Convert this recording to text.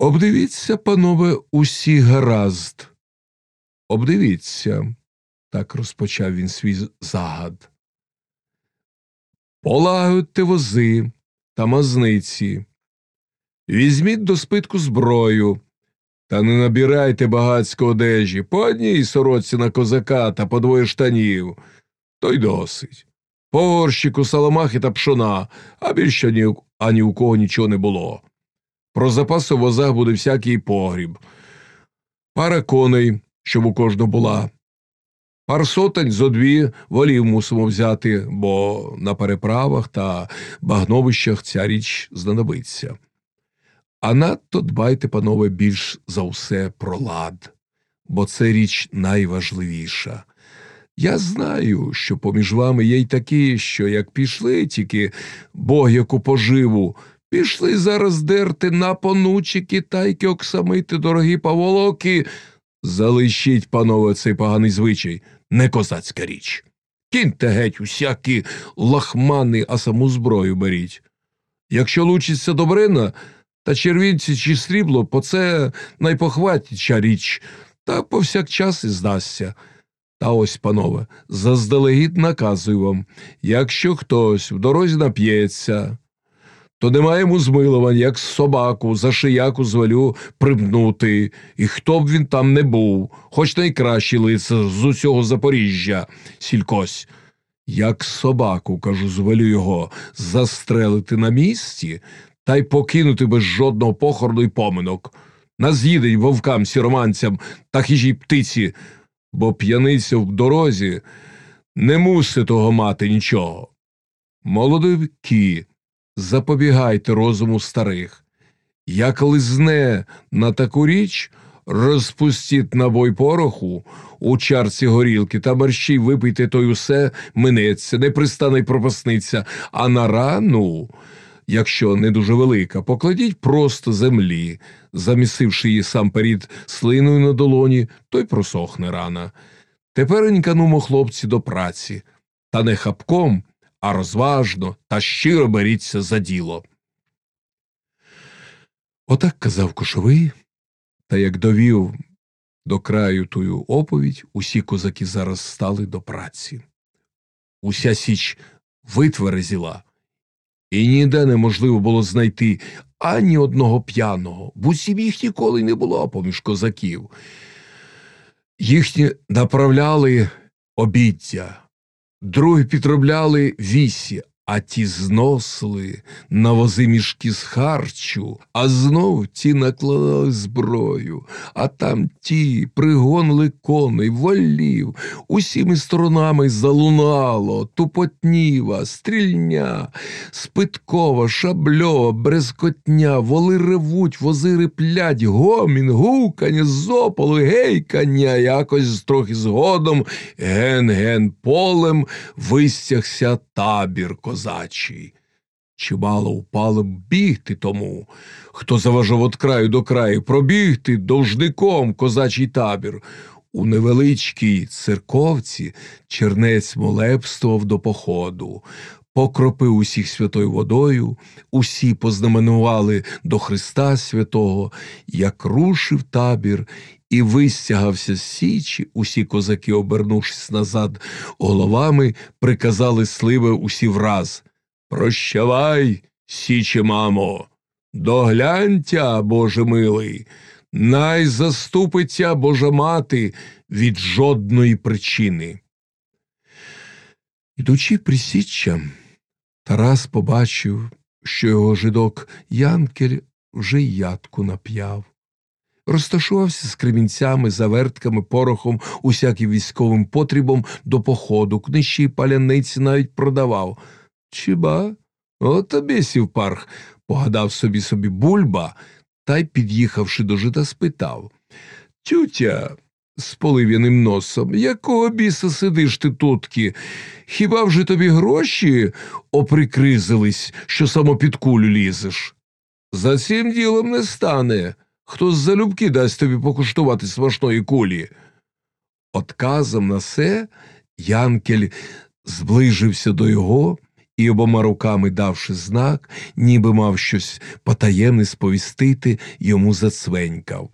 Обдивіться, панове, усі гаразд. Обдивіться, так розпочав він свій загад. Полагодьте вози та мазниці. Візьміть до спитку зброю, та не набирайте багацько одежі, по одній сороці на козака та по двоє штанів. То й досить. По горщику саламахи та пшона, а більше ні, ані у кого нічого не було. Про запас у возах буде всякий погріб, пара коней, щоб у кожного була. Пар сотень зо дві волів мусимо взяти, бо на переправах та багновищах ця річ знадобиться. А надто дбайте, панове, більш за все про лад, бо це річ найважливіша. Я знаю, що поміж вами є й такі, що як пішли тільки Бог яку поживу, пішли зараз дерти на понучі китайки, оксамити, дорогі паволоки. Залишіть, панове, цей поганий звичай, не козацька річ. Кіньте геть усякі лахмани, а саму зброю беріть. Якщо лучиться добрина, та червінці чи срібло, по це найпохватіча річ, та повсякчас і здасться. Та ось, панове, заздалегідь наказую вам, якщо хтось в дорозі нап'ється, то немає йому змилувань, як собаку за шияку звелю припнути, і хто б він там не був, хоч найкращий лицар з усього Запоріжжя, сількось. Як собаку, кажу, звелю його застрелити на місці та й покинути без жодного похорону й поминок. На з'їдень вовкам, сіроманцям та хижій птиці, бо п'яниця в дорозі не мусить того мати нічого. Молодики, запобігайте розуму старих. Як лизне на таку річ, розпустіть набой пороху у чарці горілки та мерщій випийте той усе минеться, не пристане й пропасниця, а на рану, якщо не дуже велика, покладіть просто землі, замісивши її сам перед слиною на долоні, то й просохне рана. Теперенька нумо, хлопці, до праці, та не хапком, а розважно та щиро беріться за діло. Отак казав кошовий, та як довів до краю тую оповідь, усі козаки зараз стали до праці. Уся січ витверезіла, і ніде неможливо було знайти ані одного п'яного, в усім їх ніколи не було поміж козаків. Їхні направляли обіддя, другі підробляли вісі, а ті зносили на вози мішки з харчу, а знов ті накладали зброю, а там ті пригонили коней, волів, усіми сторонами залунало, тупотніва, стрільня, спиткова, шабльова, брезкотня, воли ревуть, вози риплять, гомін, гукання, зополу, гейкання, якось трохи згодом ген-ген полем вистягся табір козачий. Чимало впало б бігти тому, хто заважав від краю до краю, пробігти довжником козачий табір. У невеличкій церковці чернець молебствував до походу, покропив усіх святою водою, усі познаменували до Христа Святого, як рушив табір і вистягався з січі, усі козаки, обернувшись назад головами, приказали сливе усі враз. Прощавай, січе, мамо, догляньтя, Боже милий, най заступиться Божа мати від жодної причини. Ідучи присіччя, Тарас побачив, що його жидок Янкель вже ядку нап'яв розташувався з кремінцями, завертками, порохом, усяким військовим потрібом до походу, книжі й паляниці навіть продавав. Чиба? От тобі сів парх, погадав собі собі бульба та й, під'їхавши до жита, спитав Тютя, з полив'яним носом, якого біса сидиш ти тутки? Хіба вже тобі гроші оприкризились, що само під кулю лізеш? За цим ділом не стане. Хто з залюбки дасть тобі покуштувати смачної кулі? Отказом на це Янкель зближився до його і обома руками давши знак, ніби мав щось потаємне сповістити, йому зацвенькав.